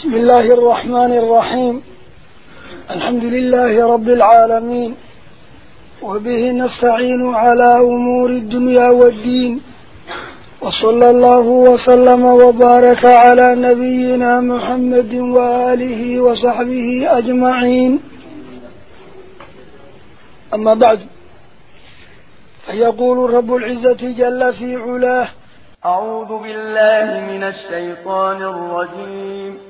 بسم الله الرحمن الرحيم. الحمد لله رب العالمين. وبه نستعين على أمور الدنيا والدين. وصلى الله وسلم وبارك على نبينا محمد وآله وصحبه أجمعين. أما بعد فيقول رب العزة جل في علاه أعوذ بالله من الشيطان الرجيم.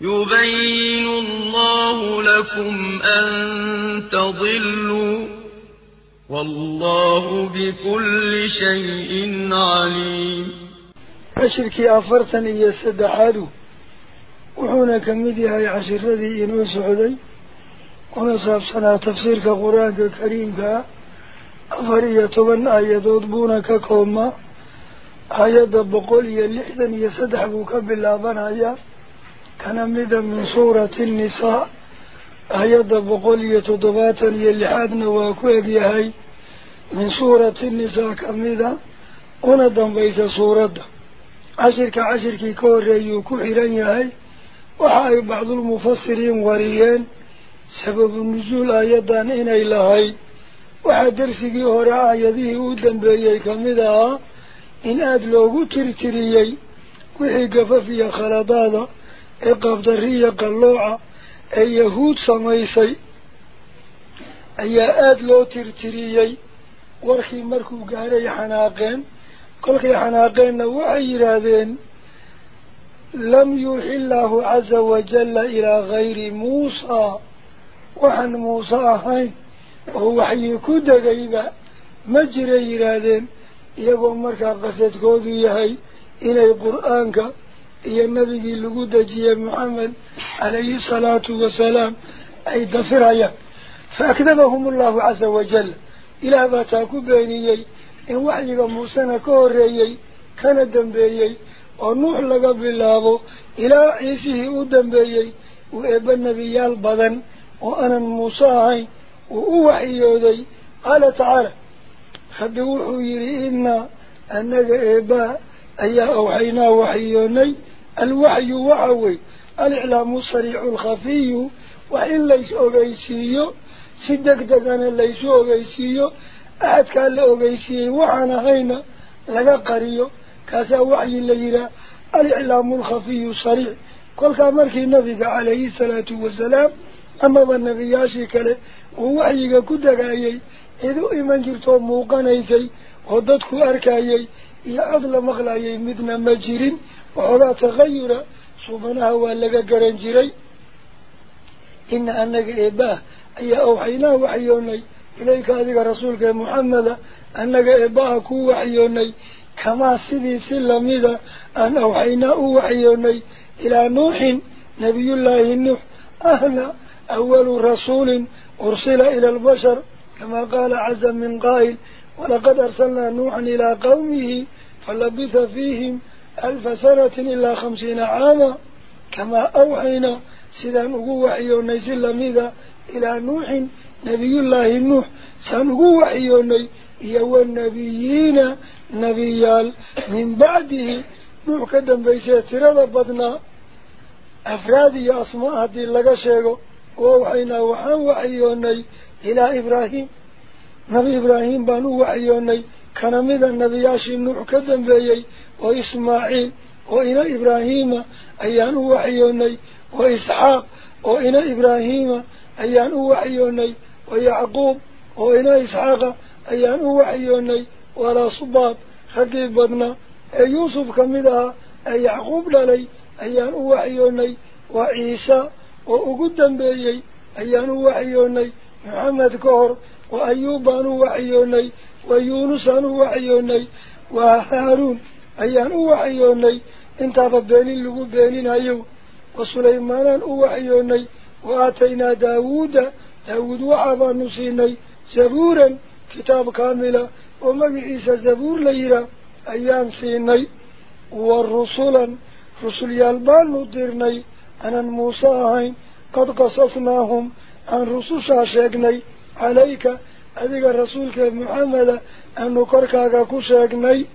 يبين الله لكم أن تضلوا والله بكل شيء عليم. عشركي أفرتن إيا سدحادو وحونا كمدي هاي عشر ذي إنو سعودي. ونصاب سنة تفسير كقرآن الكريم كا. أفرية طبن آيات ودبونا كوما آيات بقولي اللحدن يسدحبو كبالله آيات مدى من سورة النساء آيات بقولي تضباطا يلحادنا وكوك يهي من سورة النساء كمدى ونضم بيس سورة عشر كعشر كي كوري كحران يهي وحاي بعض المفسرين وريين. سبب النزول waxaa darsigii hore aayadihii u dambeeyey ka mid ahaa in aada loogu tirtiriyey wixii gafaf iyo khaladaada إقاب درية قلوعة اليهود سميسي أي آد لو ترتريي ورخي مركو قاري حناقين قلقي حناقين وعير هذين لم يوحي الله عز وجل إلى غير موسى وحن موسى هاي حي حيكو دقيبا مجري هذين يقول مركا قصد قوضي هاي إلى القرآن dafirayaan fa akdabahum allahu caza wajal ilaah baa taa ku beeniyey in waxyiga muusena ka horreeyey kana dambeeyey oo nuux laga bilaabo ilaa ciisihii u dambeeyey uu eebba nebiyaal badan oo aanan muuse ahayn uu u waxyooday qaala tacaala rabbi wuxuu yidhi innaa annaga eebbaa ayaa awxaynaa waxyoonay alwaxyu waxa wey aliclaamu sariicu alkhafiyu wax in lays ogeysiiyo si deg degana laysu ogeysiiyo axadkaa la ogeysiiyey waxaan ahayna laga qariyo kaasaa waxyi la yidhaah aliclaamu alkhafiyu sariic kolkaa markii nabiga calayhi salaatu wasalaam amaba nebiyaashii kale uu waxyiga ku dagaayey cid يا يعضل مغلاي مدنا مجرين وحلا تغير. صوبناه واللقى قرنجري إن أنك إباه أي أوحيناه وحيوني إليك هذه رسولك محمد أنك إباه كو وحيوني كما سيدي سلم إذا أن أوحيناه وحيوني إلى نوح نبي الله النوح أهل أول رسول أرسل إلى البشر كما قال عز من قائل ولقد أرسلنا نوحا إلى قومه فلبث فيهم ألف سنة إلا خمسين عاما. كما أوحينا سيدانه وحيه نيسي اللميدة إلى نوح نبي الله النوح سنه وحيه ني يو النبيين نبيال. من بعده نوح كدن بيسي ترد بدنا أفراد أصمع هذه اللقشيغ ووحينا وحان وحيه ني إلى إبراهيم. نبي إبراهيم بانو وعيوني كان مذا النبي ياشي النوح كذن بيي وإسماعيل وإنا إبراهيم أيانو وعيوني وإسحاق وإنا إبراهيم أيانو وعيوني ويعقوب وإنا إسحاق أيانو وعيوني ولا صباب خدي بدنا يوسف كمذا أي يعقوب للي أيانو وعيوني وعيسى وأقدم بيي أيانو وعيوني محمد كهر وأيوبان وعيوني ويونسان وعيوني وحارون أيان وعيوني انت ربين اللي قبينين أيو وسليمان وعيوني وآتينا داود داود وعبا نصيني زبورا كتاب كاملة ومجعيس زبور ليرا أيان سيني والرسولا رسول يالبان نديرني أنا موسى قد قصصناهم عن رسول شاقني عليك أذيك رسولك محمد أن نكركك كشاكني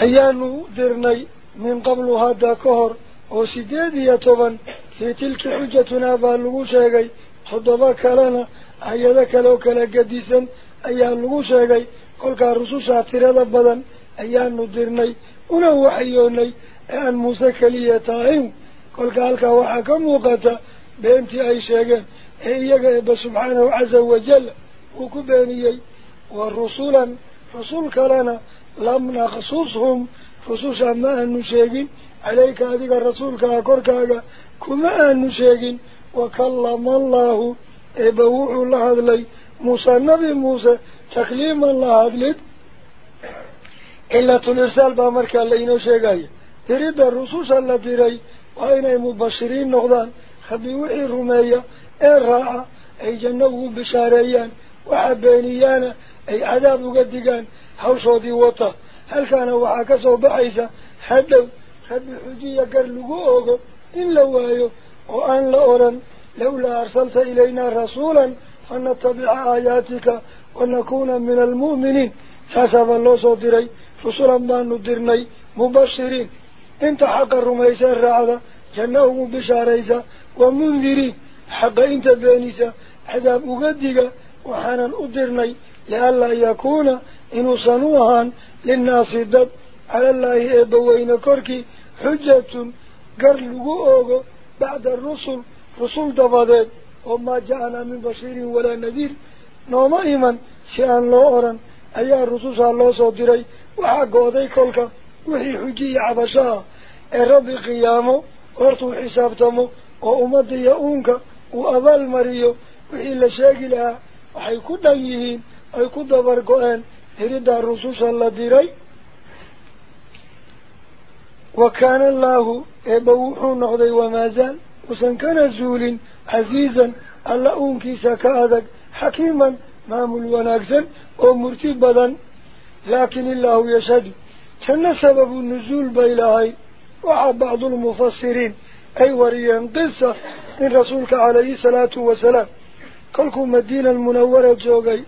أيان درني من قبل هذا كهر. وسديدي طبعا في تلك حجتنا بالغوشاكي حضباك لنا أيدك لو كان قديسا أيان الغوشاكي قلك الرسول ساعتر لبدا أيان درني ونهو حيوني أن موسى كليتاهم قلك ألك وحكم وقتا. بأنت أي شيئا يقرب سبحانه عز وجل وكبانيي ورسولا رسول لنا لم نخصوصهم خصوصا ما نشيقين عليك هذه الرسولك أكرك كما نشيقين وكلم الله إبوح الله لي موسى النبي موسى تكليم الله أدلد إلا تنرسال بأمرك اللي نشيقين تريد الرسوس التي ري وإنه مبشرين نخضان خبي وحي رمية اي راعة اي جنوه بشاريان وحبانيان اي عذاب قدقان حوصودي وطا. هل كان وحاكسو بعيسا حدو خبي حجية قرلقوه إلا وايو وأن لأورن لولا أرسلت إلينا رسولا فنتبع آياتك ونكون من المؤمنين. تاسف الله صدري رسولا ما ندرني مبشرين. إنت حق الرميسة الرعضة جنة بشاريسة ومنذري حقا انت بانيسا عذاب أغدقا. وحانا أدرني لألا يكون انو صنوها للناس الدب على الله إبوين كركي حجة قرلوا أوغو بعد الرسل. رسول دفادات وما جاءنا من بصير ولا نذير. نوما ايمن سيان لورا أيا الرسول صلى الله عليه وسلم صدري وحقو ذيكولك وحي حجي عبشاء اي ربي قيامه ارتو حسابتمو. وأمضي يؤونك وأبال مريو وإن لا شاك لها وحيكود أيهين ويكود بركوان هريد الرسول صلى الله عليه وسلم وكان الله يبوح نغضي وما زال وسن كان زول عزيزا اللأونك سكاذك حكيما مامل وناكسا ومرتبا لكن الله يشهد كان سبب النزول بإلهي وعب بعض المفسرين أي وريان قصة من رسولك عليه الصلاة والسلام. قلكم مدينة المنورة جوغي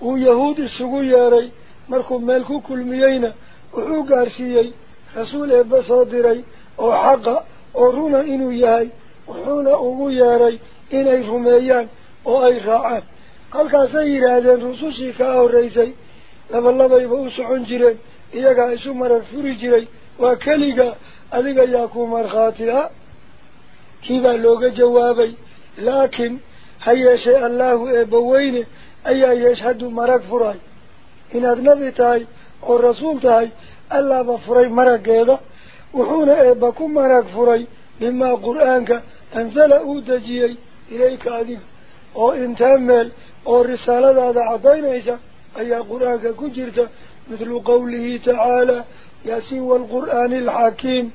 ويهود يهود يا ري مركم ملكو كل ميينة وحو قارسيي. رسول إبا صادري. أو حقا أو رونا إنو ياري وحونا أو ياري. إن أي رميان أو أي راعان. قلقا سيرا دين رسوسي كاو ريزي لما الله يبقى سعون جيري إياقا إسو مرد جيري وكاليقا أذيك ياكو مرخاتها كيبا لوغا جوابي. لكن هيا شيء الله إبوين أي يشهد مرق فراي. إن أدنبي تاي والرسول تاي الله بفراي مرق هذا وحونا إباكو مرق فراي. مما قرآنك أنزل أودجي إليك أذيك أو إنتامل أو رسالة هذا عطينا عضينيسا أي قرآنك كجرت مثل قوله تعالى ياسين والقرآن الحكيم.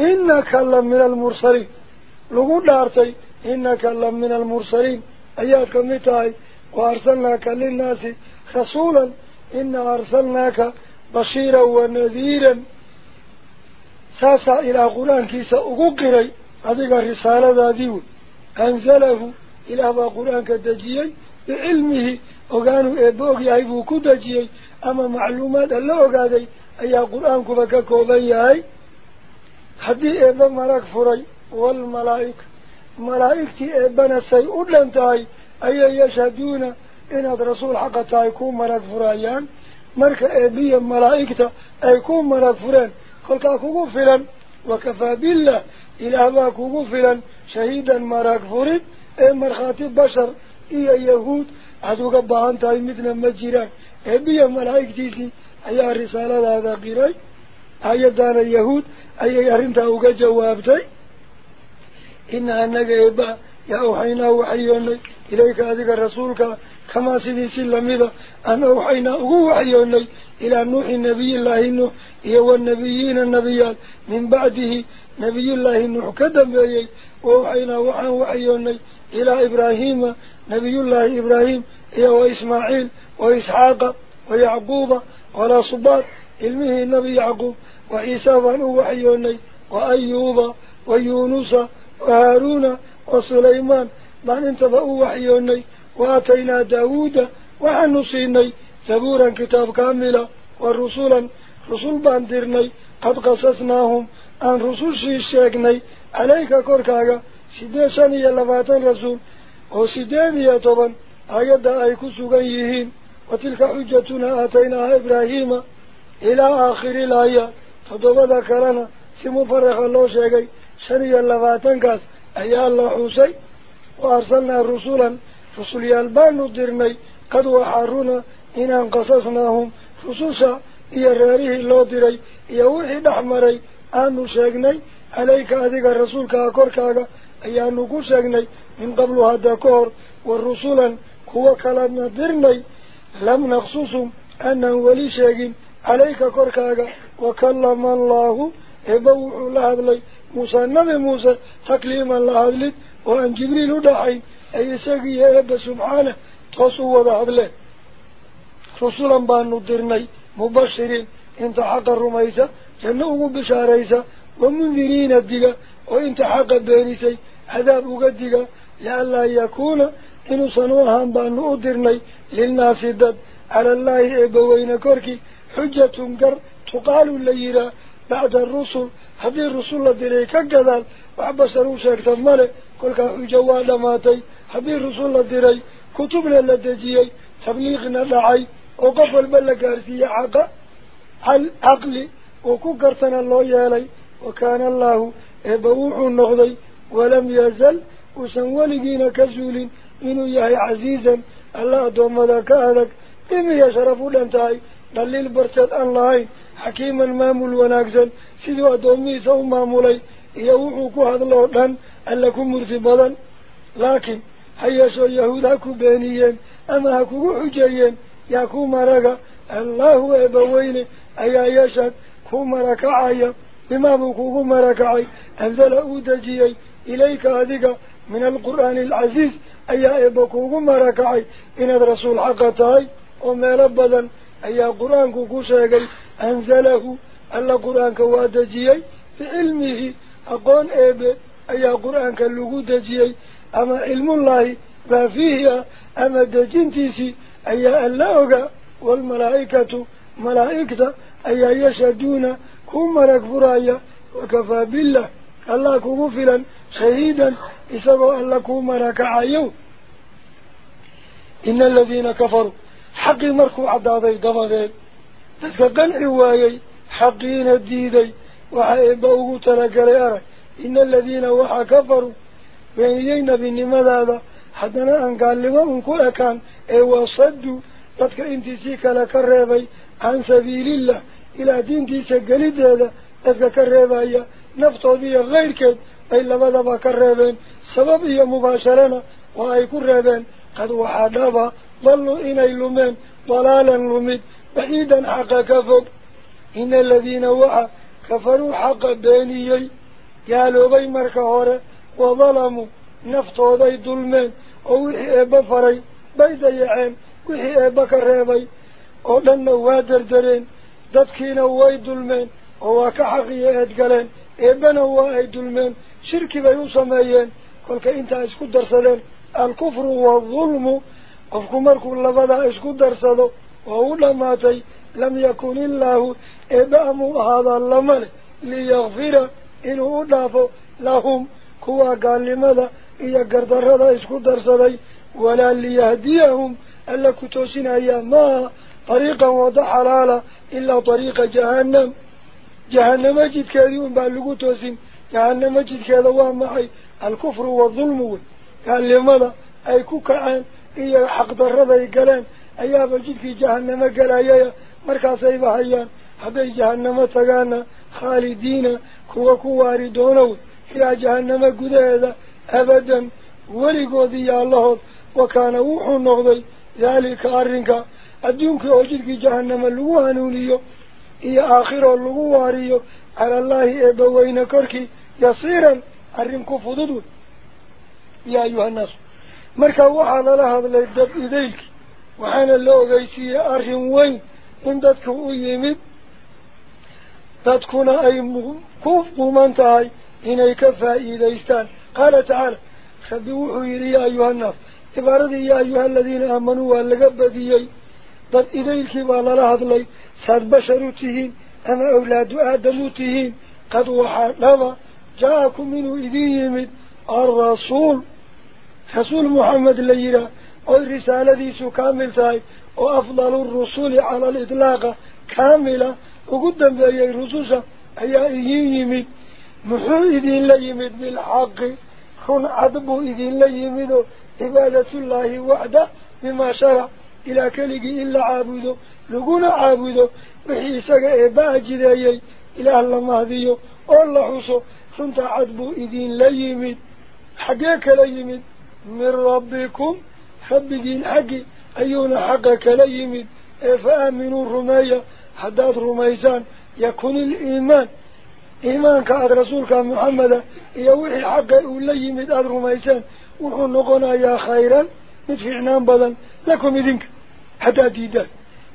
إنك الله من المرسلين. لقول دارتي إنك الله من المرسلين. أياك متاي وأرسلناك للناس خصولا إن أرسلناك بشيرا ونذيرا. ساسا إلى قرآن كيسا أقوكري هذه الرسالة ذاديو أنزله إلى قرآن كدجيي. بعلمه وقالوا إبوغي أيبو كدجيي أما معلومات الله قادي أي قرآن كبك كوبان ياهي حدي إبا مراك فري والملائك ملائكتي إبا نسي أدلان تاي أي يشهدون إن رسول حقا تاي كوم مراك فريان مرك إبيا ملائكتا أي كوم مراك فريان قلتا كوفلا وكفى بالله إلا ما كوفلا شهيدا مراك فري إما الخاتب بشر إيا يهود عدوك بها انتهي مثل مجيران إبيا ملائكتي سي أي رسالة هذا قري أي دان اليهود أي أرنت أوجا جوابتي إن أنك إبا يا أوحينا وحيون إليك هذا الرسول كما سيدي سلم إذا أن أوحينا وحيون إلى نوح النبي الله نوح هو النبيين النبيات من بعده نبي الله نوح كدم بيه وأوحينا وحان وحيون إلى إبراهيم نبي الله إبراهيم هو إسماعيل وإسحاق ويعقوب ولا صبار علمه النبي يعقوب وإيسا فهنه وحيوني وأيوبا ويونوسا وهارونا وسليمان من انتبأوا وحيوني وآتينا داودا وعن نصيني ثبورا كتاب كاملا ورسولا رسول باندرني قد قصصناهم عن رسول شيشيكني عليك كوركاغا سيديشاني اللفاتن رسول يا طبعا أيضا أيكو سوغن يهين. وتلك حجتنا أتينا إبراهيم إلى آخر الآية. فضو ذكرنا سمفرخ الله شيئا شريا لفاتنكاس أي الله حسين وأرسلنا رسولا رسولي البان الدرمي قد وحارونا إن أنقصصناهم. خصوصا إيا راريه الله ديري إيا وحي دحمري آنو شاقني عليك أذيك الرسول كأكور كاكا أي أنو كو شاقني من قبل هذا كور والرسولا كوكالنا ديرني lam naqsusum aanaan weli sheegin عليك كركاغا وكلم الله. إبوح لهذلي موسى النبي موسى تكليما لهذلي وأن جبريل دحي أي ساقي إبا سبحانه. تصوى لهذلي رسولا بانو درني مبشرين. إنت حق الرميسة. جنوه بشاريسة ومنذرين الدقاء وإنت حق بينيسي عذاب قدقاء لألا يكون إنو سنوها بانو درني للناس الدد على الله إبوين كركي حجة قر تقال الليلة بعد الرسل هذه الرسل الذي كقذال وعبسروا شاكتا مالك كل حجة والماتي هذه الرسل الذي كتبنا لدجيي تبليغنا لعي. وقفل بلك أرسي عقا هل عقلي وكقرتنا الله يالي. وكان الله إبوح النغضي ولم يزل وسنولقين كزول إنه يهي عزيزا الله دوم ذاك هذاك إمي يشرف لنتهي دليل أن الله حكيما مامول وناكسا سيدو أدومي سو مامولي يوحوكو هذا الله دان ألكم مرتبادا لكن حيشو يهود هكو بينيين أما هكو حجيين يكو مرقا الله إبوين أيا يشد كو مركعي بما بكو مركعي أنزل أودجي إليك هذيك من القرآن العزيز. أيا إبكو مركعي. إن الرسول حقتاي. وما ربدا أيا قرآن كوكوشاقي أنزله. ألا قرآن كوادجيي في علمه. أقون إيبه أيا قرآن كاللغو دجيي أما علم الله. ما فيه. أما دجنتيسي. أيا ألاوغا. والملائكة. ملائكة. أيا يشهدون. كم ركفرايا وكفى بالله. الله كمفلا شهيدا إسابوا أن لكم مراك عيو. إن الذين كفروا حق مركو عدادي دمغي فقن عوايي حقين الديدي. وحيبوه تلقري أرك إن الذين وحا كفروا وإن يجينا بالنماذ هذا حدنا أن قال لهم كل كان. أيوا صدوا قد كنت سيكا لك الرابي عن سبيل الله. إلى دين تيسك قليد هذا أذكر الرابي نفطه ذي غير كده ka sabab iyo mubaasharana waa ay ku reebeen qad waxaa dhaba dalluu inay lumeen dalaalan lumid بعيدا حق كفر إن الذين وحا كفروا حق بانيي قالوا بي مركهورة وظلموا نفتو ذي ظلمين ووحي إبا فري بيد يعين. وحي إبا كريبي ودنا وادر درين دادكينا واي ظلمين وواك حقية ادقلين شركي بيو سمايين كلك إنت اسكو درسلين. الكفر والظلم. قفكو مركو لبدا اسكو درسلو. وأولماتي لم يكن الله إبام هذا اللمل ليغفر. إنه أدافو لهم. كوا قال لماذا إيا قردر هذا إسكو درسدي ولا ليهديهم. ألا كتوسنا يا ما طريقا وضع حلالا إلا طريق جهنم. جهنم جد كذيون بألقو توسين. جهنم جد كذا معي. الكفر والظلم قال لماذا أي كوكعان إيا حق ضرر يقلان أيها جد في جهنم قلايا مركز بحيان هذا جهنم تغانا خالدين كوا كواري دونو إلى جهنم قد أبدا. ولقوذي الله وكان وحو النغضي ذلك أرنك. أدونك أجلك جهنم اللغو هنونيو إيا آخر اللغو واريو على الله إبوين كركي. يصيرا أرنك فضدو. يا أيها الناس مركا وحال لها لدب إذيك وحانا اللو غيسي أرن وين؟ إن دادك أيمد دادكنا أي كوف ممانتهاي إني كفا إيديستان قال تعالى خبوحوا يا أيها الناس. عبارة يا أيها الذين آمنوا واللقبديي ضد إليك والله هذلي ساد بشرتهين أما أولاد آدمتهين قد وحا جاءكم منه إذين يمد الرسول رسول محمد الليلة والرسالة ديسو كامل تاي وأفضل الرسول على الإطلاق كاملة. وقدم بأي رسوسة أي إذين يمد محو إذين ليمد بالحق. كن عدبو إذين ليمدو عبادة الله وحده بما شرع. إلى كلقي إلا عابده لقونا عابده إلى الله مهديو الله حسو كنت عدبو إذين ليمد حقيك ليمد من ربكم خبقين حقي أيون حقك ليمد فآمنوا الرمية حداد رميسان يكون الإيمان. إيمانك أد رسولك محمد. يوحي حقه وليمد أد رميسان وحو نقنا يا خيرا. مدفعنان بدن. لكم إذنك. حتى ديدان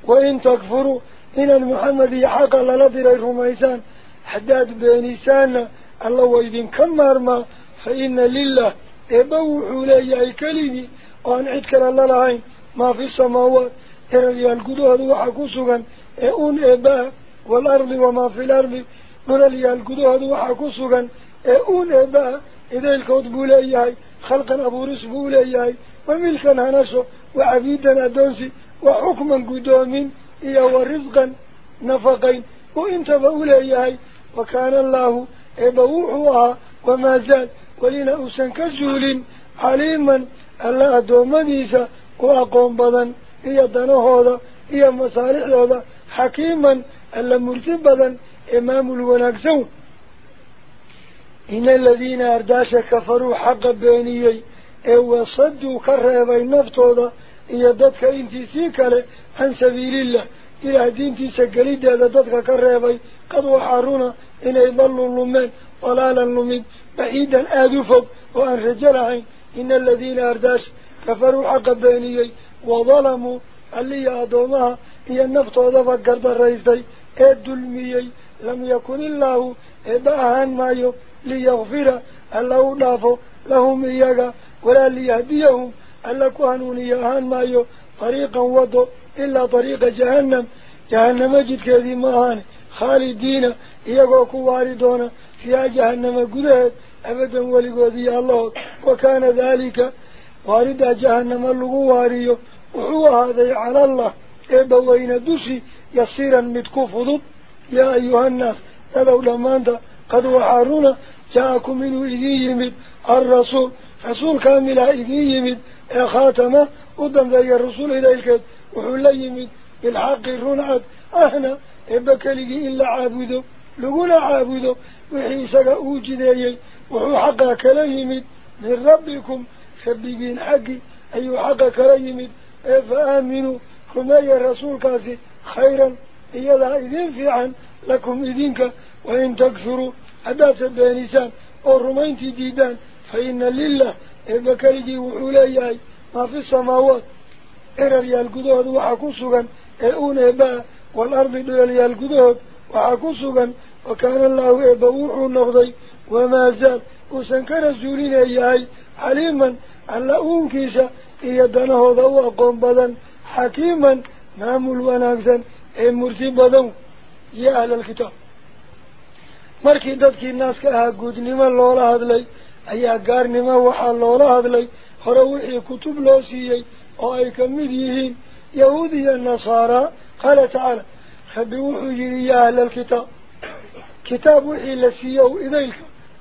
وإن تكفروا إن المحمد يحق للدر الرميسان حداد بانسان الله وإذن كمار ما فإن لله إبوحوا لي كلمي وأن عدك الله ما في السماوات إرلي القدوة وحكو سغن إئون إباء والأرض وما في الأرض نرلي القدوة وحكو سغن إئون إباء إذا الكوت بوليهاي خلقا أبو رس بوليهاي وملكا هنسو وعبيدا أدونسي وحكما قدومين إيا ورزقا نفقين وإنت بوليهاي وكان الله إبوحوها وما زال. ولنا أسن كزول عليما ألا أدومنيسا وأقوم بضا. إيا إيا مصالح هذا حكيما ألا مرتبا إمام الوناكسون إن الذين أرداش كفروا حق بينيي أو صدوا كرهبي نفتوضا. إيا دادك إنتي سيكالي عن سبيل الله. إلى دينتي سقليد هذا دادك كرهبي قد وحارونا إن يضلوا اللمين طلالا لمين بعيدا آذفوا وأن رجلعين إن الذين أرداش كفروا حق بينيي. وظلموا اللي أدومها. هي النفتوضا فقرد الرئيس دي الدلميي لم يكن الله إباهان مايو ليغفر. الله دافو لهم إياك ولا ليهديهم. ألا كهنون إياهان مايو طريقا وضو إلا طريق جهنم. جهنم جد كذي ماهان خالدين. إياكو كواردون فيها جهنم قدهد أبدا ولقوذي الله. وكان ذلك. وارد جهنم اللغواريو وهو هذا على الله. إبوين دوسي. يصيرا متكفض يا أيها الناس. تلو أنت قد وحارونا. جاءكم منه إذي يمد. الرسول. رسول كامل إذي يمد. خاتمة. قدام ذي الرسول إليك. وحول يمد بالحق الرنعد أهنا إبكالي إلا عابدو لقونا عابدو وحيسك أوجدي وحو حقا لا يمد من ربكم خبيبين حقي. أي حقا كلا يمد فآمنوا كما يا رسول كاسي. خيرا. إيلا إذين في عن لكم إذينك وإن تكفروا. أداس بأنسان. أو إرى القدود وحكسوغا إئون إباء والأرض دولي القدود وحكسوغا وكان الله إبوح النغضي وما زال وسنكر الزولين إياهي عليما على أونكيسا إيادانه ضوء قوم بدن حكيما نامل وناكسا مرتب بدن يا أهل الكتاب markii dadkii naaska ahaa guudnimo loola hadlay ayaa gaarnimo waxaa loola hadlay. لوسيي وأي كمديهين يهودي النصارى قال تعالى خبروحوا يا أهل الكتاب. كتاب وحي لسيو إذيلك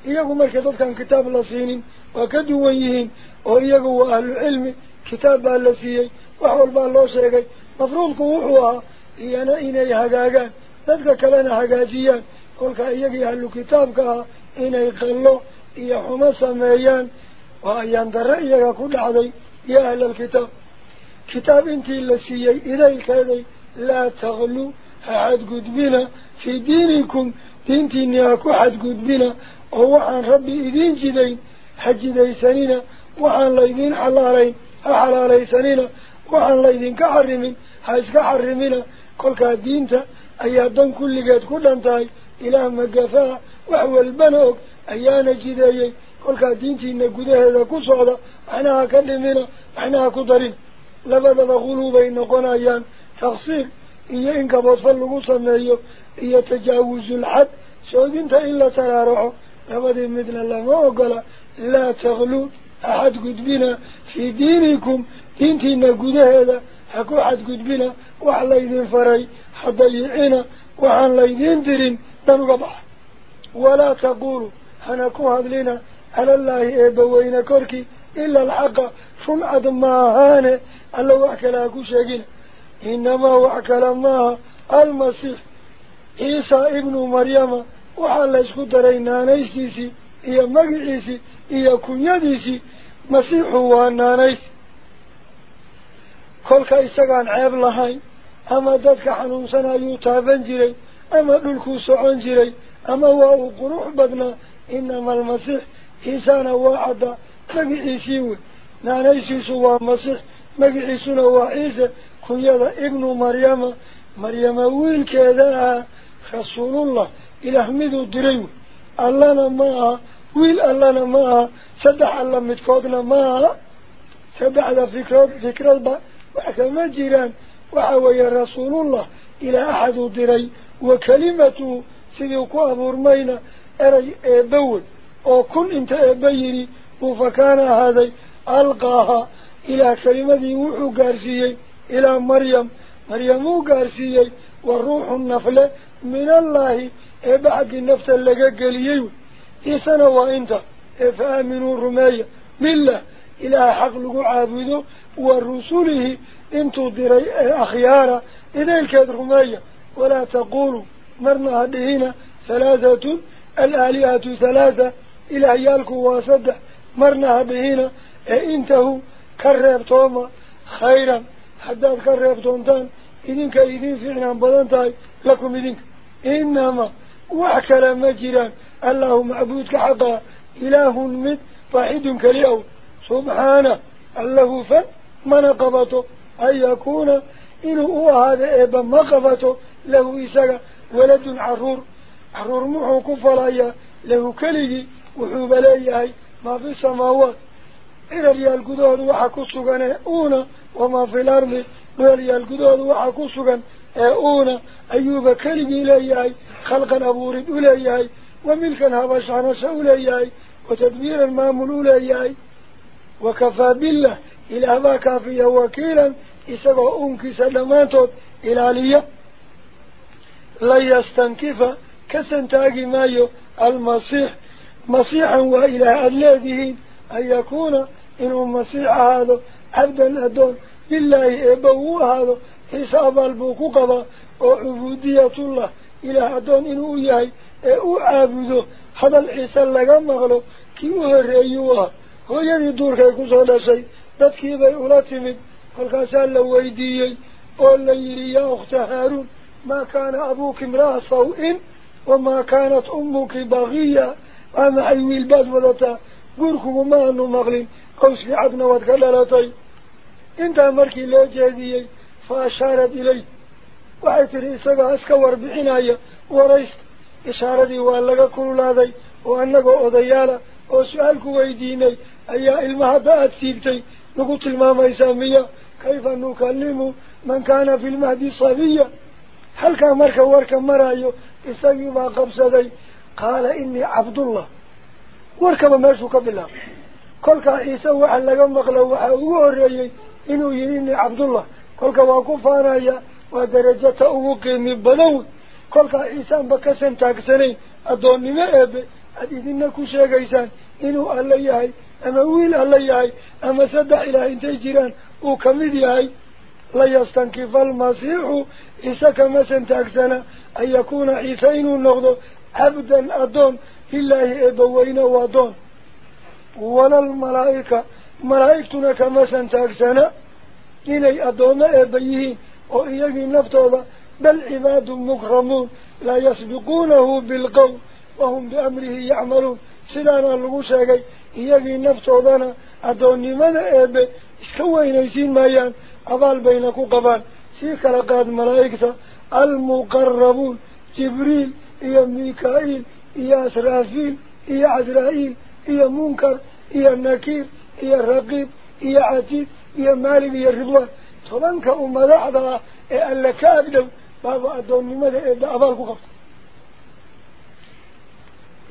إياكو مركزات كان كتاب لسينين وكدويهين وإياكو أهل العلم. كتاب لسيي وحول بالله شيئا مفروض كوحوها. إيانا إني هقاقان hagaajiyaan kolka iyagii ahlu kitaabka ah inay qallo iyo xumo sameeyaan waa ayaan darre iyaga ku dhacday yaa ahlalkitaab kitaab كتاب انتي لسيي إليك هذي لا تغلو أحد قد بنا في دينكم دينتي نياكو أحد قد بنا هو عن ربي إذين جدين حج دي سنين وعن ليدين حلالين أحلالي سنين وعن ليدين كحرمين حيث كحرمين. قولك دينتا أيادن كل قد قدنتاي إلى مقفاء وهو البنوك أيان جدين قولك دينتي نقود هذا كسوة أنا أكلمين أنا أكدرين لبدا بقولوا إن قنايان تخصيق إيا إنك بطفل قصنا إيا تجاوز الحد. سعودين تإلا تراروح لبدا مثل الله ما قال لا تغلو أحد قدبنا في دينكم. دينتنا قد هذا. حكو أحد قدبنا. وعلى إذن فري. حد يعينا. وعلى إذن درين تنقبع ولا تقولوا. هنكو هذلنا على الله إبوين كركي إلا الحق. فمعد ما هاني ألا وعكلا كشاقين إنما وعكل ما المسيح عيسى ابن مريم. وحال اسكو درينا نيسيسي إيا مقعيسي إيا كنيديسي مسيح هو النانيس كل كيساقان عيب لهاي. xanuunsan ayuu taaban jiray ama dhulkuu socon jiray ama waa uu qurux badnaa inama almasiix ciisana waa caddaa مجعيسيو نانيسيس هو مسيح مجعيسون هو عيسى كنيادة ابن مريم مريم أول كذا خصول الله إلى حميد الدريو الله معه ويل الله معه سدح الله متكودنا معه صدح الفكرات فكرات با وحكا جيران وحاوي رسول الله إلى أحد الدري وكلمة سيديو كوابور رمينا أرى أبول أو كن انت أبيري وفكان هذا ألقاها إلى كلمة وحو قارسيي إلى مريم. مريم قارسيي والروح النفلة من الله. إبعك النفس اللقاء قليل. إسانا وإنت. فآمنوا رماية بالله إلى حق لقو عابده ورسوله. إنتو دري أخيارا. الكاد رمية ولا تقولوا. مرنا هدهنا ثلاثة. الآلهة ثلاثة. إلى عيالك واسدة. مرنا هدهنا انتهوا كرب توما خيرا. حداد كرب تومتان إذنك إذن فعنا بلانتاي لكم إذنك إنما وعكر مجرا الله معبودك حقا. إله مد واحد كاليوم سبحانه. الله فن من قبطه أن يكون إنه هذا إبا مقفته له إساق ولد عرور. عرور محو كفلايا له كله وحوب ليه ما في السماوات إلى ريال قدود وحكو سغن أونا وما في الأرض إلى ريال قدود وحكو سغن أونا أيوب كله ليه خلقا أبورد إليه وملكا هبشانا إليه وتدبير المامل إليه وكفى بالله إلى هذا كافية وكيلا إساقوا أنك سلماتهم إلى لي لا يستنكف كسنتاقي مايو المسيح مسيحا وإلى الذي أن يكون إنه مسيح هذا عبدا أدون لله إبوه هذا حساب البوكوكبا وعبودية الله إلى أدون إنه إياه أو عابده هذا العيسى لغا مغلو كي أهريوها هو يدي دورك يكون شيء dadkii bay ula timid kolkaasaa la weydiiyey oo la yidhi yaa ukhta haaruun maa kaana abuuki imra'a saw-in أما أي ميل بعد ولا تا قركم ما أنو مغلين أوسك عدنا واتكلا لا تاي إنت مركي لا جاذي فأشارت إلي. وحيث رئيسك أسك واربعين آية. إشارتي وأن لك كل لاذي وأنك لك أضيالة وسؤالك ويديني. أي علم هذا أتسيبتي. نقول تلماما إسامية. كيف نكلم من كان في المهدي الصبية هل كان مركا واركا مرايو؟ إساقي ما قبصتي قال إني عبد الله وركا ماشوك بالله kolkaa ciise waxa laga maqlo waxaa ugu horreeyey inuu yidhi inni cabdullah kolka waa ku faanaya waa darajata ugu qiimi badan wey kolkaa ciisaanba ka santaagsanayn addoonnimo eebe aad idina ku sheegaysaan inuu alla yahay ama wiil alla yahay ama saddex ilaah intay jiraan uu kamid yahay layastankifa almasiixu ciise kama santaagsana an yakuuna ciise inuu noqdo cabdan addoon lilaahi eebbaweyne u addoon wala almalaa'ika malaa'igtuna kama santaagsana inay addoommo eebba yihiin oo iyagii naftooda bal cibaadu mukramuun laa yasbiquunahu bilqowl wahum biamrihi yacmaluun sidaana lagu sheegay iyagii naftoodana addoonnimada eebe iska weynaysiin يا ميكائيل يا إسرافيل يا عزرائيل يا منكر يا نكير يا رقيب يا عتيب يا مالك يا رضوان. طبعا كأم لحظة إيه ألا كابدو بابا أدوني ماذا إيه أبالك قبط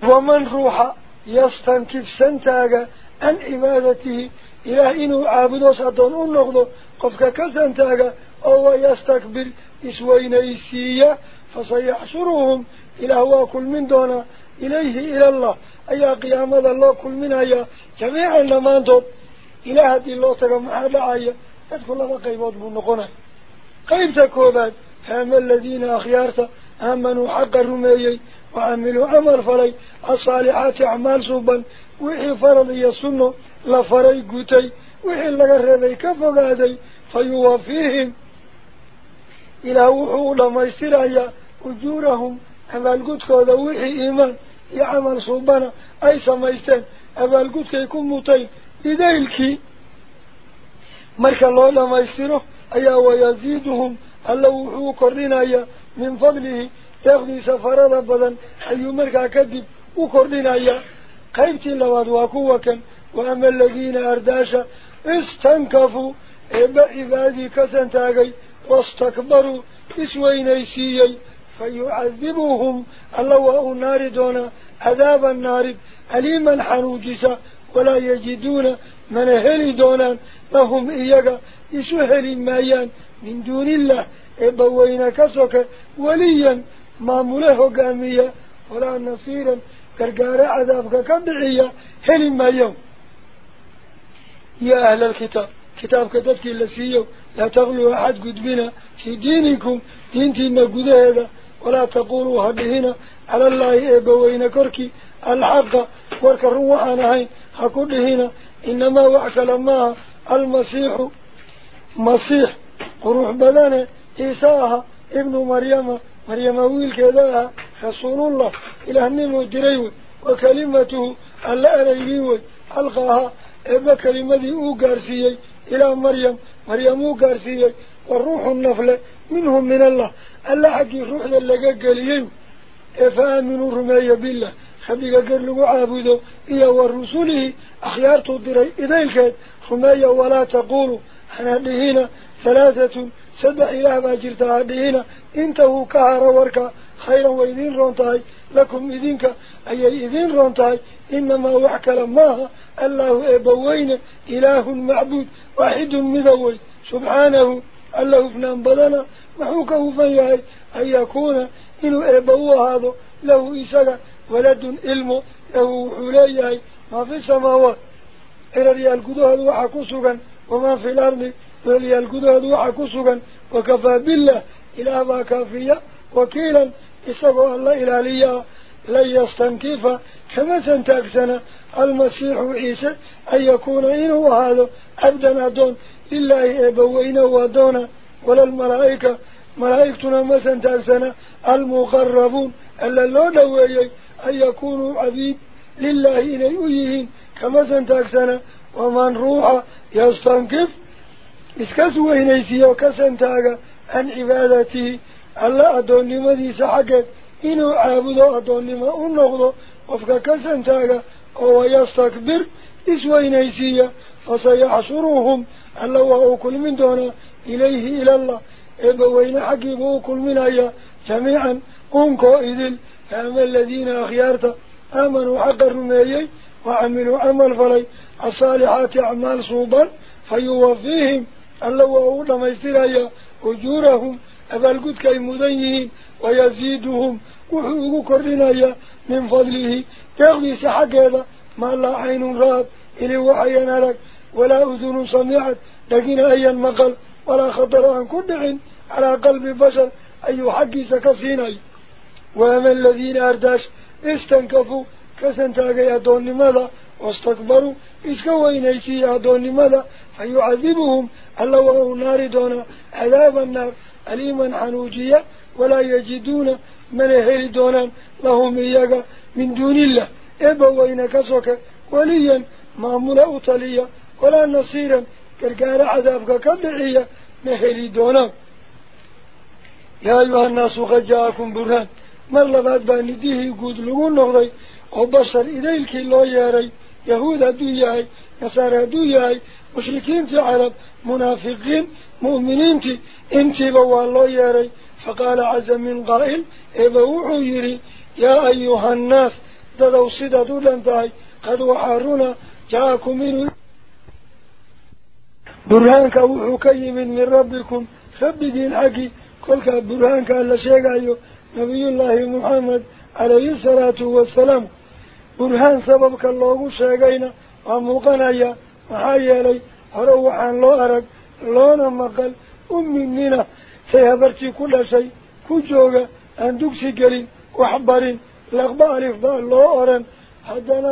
ومن روح يستنكف سنتاغا عن عبادته. إلا إنو عابدوس أدون النقض قفك كسنتاغا أو يستكبر إسوين إسيا فسيحشرهم إلى هو كل من دون إليه إلى الله. أي قيام هذا الله كل من هيا. جميعا لما أنتم إلى هذه الله تقام هذا آية أدخل الله قيبات من نقنا قيب تكوبات. هم الذين أخيارت. أمنوا حق الرمي وعملوا عمل فلي الصالحات أعمال صوبا. وحي فرضي السنة لفري قتي وحي لغربي كفقادي. فيوافيهم. إلى وحول لما يسترعي. أجورهم. أما القد كود وحي إيمان يعمل صوبنا أي سميستان أما القد كي يكون لذلك مركا الله ما يستيره أي ويزيدهم اللو وكرنا أيا من فضله تغني سفر ربضا أي مركا كذب وكرنا أيا قيبت الله وادواكوة وأما الذين أرداش استنكفوا إبا إبادي كثنتاقي واستكبروا اسوين أيسيي فيعذبهم. الله نار دون عذاب النار أليما حنوجسا ولا يجدون من أهل دون لهم إيجا يسهل مايان من دون الله. إبوين كسوك وليا ما مله قاميا ولا نصيرا كرقار عذابك كبعية. هل ما يوم يا أهل الكتاب كتاب كتبتي لسيو. لا تغلو أحد قد في دينكم. دينتنا قد هذا ولا تقولوا هدهنا على الله إبوين كركي. الحق ورك الروحان هاي. هين هكدهنا إنما وعكل ما المسيح. مسيح قروح بدان إيساء ابن مريم. مريم ويل كذاها. خصول الله. إلى همين وجريوي وكلمته ألا أليوي ألقاها. إبا كلمته أقارسيي إلى مريم. مريم أقارسيي والروح النفلة منهم من الله. ألا حكي قال للقى قليل أفأمنوا رمي بالله. خبيك قرلوا عابده إيا ورسوله. أخيارتوا ديري إذلك رمي ولا تقولوا حنادهين ثلاثة سبع إلى ما جرتها دهين إنته كهر ورك. خيرا وإذن رونتاي. لكم إذنك. أي إذن رونتاي. إنما وحك لماها. الله إبوين. إله معبود. واحد مذوي. سبحانه. الله فنان بدنا محوك فنيه أن يكون إنه إبوه هذا له إسهل ولد إلم له حليه ما في السماوات. إرري القدوه هذا وحكسوكا وما في الأرض. إرري القدوه هذا وحكسوكا وكفى بالله إلى أبا كافية وكيلا. إسهل الله إلى لي لا يستنكيف كما سنتكسنا المسيح عيسى أن يكون إنه هذا أبدا دون لله إبوين ودونا ولا الملائكة ملائكتنا ما سنتاكسنا المقربون ألا لو دوي أن يكونوا عبيد لله إليهين كما سنتاكسنا ومن روح يستنكف إسكاس وينيسي وكسنتاغا عن عبادته ألا أدوني مديس حقك إنو عابدو أدوني ما أنغضو وفك كسنتاغا هو يستكبر إسوينيسي فسيحشرهم ألا وهو كل من دونا إليه إلى الله. إبوين حقيبه كل من أيا جميعا. أنكو إذن فأما الذين أخيارت آمنوا حق الرميي وعملوا عمل فلي. الصالحات أعمال صوبا فيوفيهم. الله وأولا ما يسترى أجورهم. أبالقود كي مدنيهم ويزيدهم. وحوق كرنا من فضله. تغذي سحق هذا ما لا عين راد. إلي وحينا لك. ولا أذن سمعت لكن أي مقل ولا خطر عن كل على قلب بشر أي حقي سكسيني وأما الذين أرداش استنكفوا. كسنتاقي أدون لماذا واستكبروا. إسكوين إيسي أدون لماذا فيعذبهم. الله وهو نار دون عذاب النار. أليما حنوجيا ولا يجدون من هل دونا لهم إياك من دون الله. إبوين كسوك؟ وليا. مامولا أطليا ولا نصيرا. كالكار عذابك كبعيا مهلي دونا. يا أيها الناس قد جاءكم برهان. مر لباد بانديه يقود لغون نغضي. وبشر إليك الله ياري. يهود نصارى هدو ياهي مشركين تعالب منافقين مؤمنين تي. انتي بوا الله ياري. فقال عز من قائل إبوحو يري يا أيها الناس تدو صدى لنتهي قد وحارونا جاءكم منه برهانك وحو كيمن من ربكم خبدين حقي كلك برهانك ألا شيء نبي الله محمد عليه الصلاة والسلام برهان سببك الله شيئين ومقنايا محايا لي هروحان لو أرق لونا مقل أمننا سيهبرتي كل شيء كجوغا أن دكسي قلين وحبرين لغباء الإفضاء الله أرن حدنا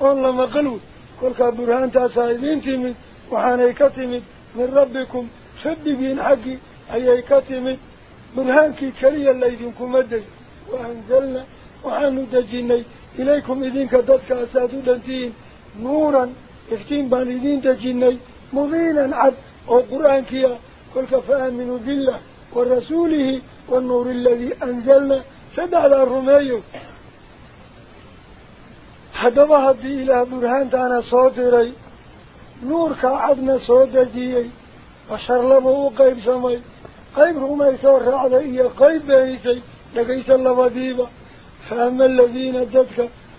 علمك كبني ماذا لو صنانت كيسني ماذا تلقاتك عقلك وأنا أمي حضرتي سيكون شيء إذا وحن وبرهان عالمة وحجة وحن لأرك والله ما قلوا. كل برهان تاسايدين تمد وحن كتمد من ربكم خبقين حقي أي كتمد برهانك كريا ليدنكم مدي. وأنزلنا وحن دجيني. إليكم إذنك ضدك أسادو دنتين. نورا افتين بان إذين دجيني. مبينا حدبا هدي إلى برهان تانا صوتري نور كعدنا صوتجي وشرلبه قيب سمي قيب رمي سور رعدي قيب بيسي لقيس اللبديبة فأما الذين ددك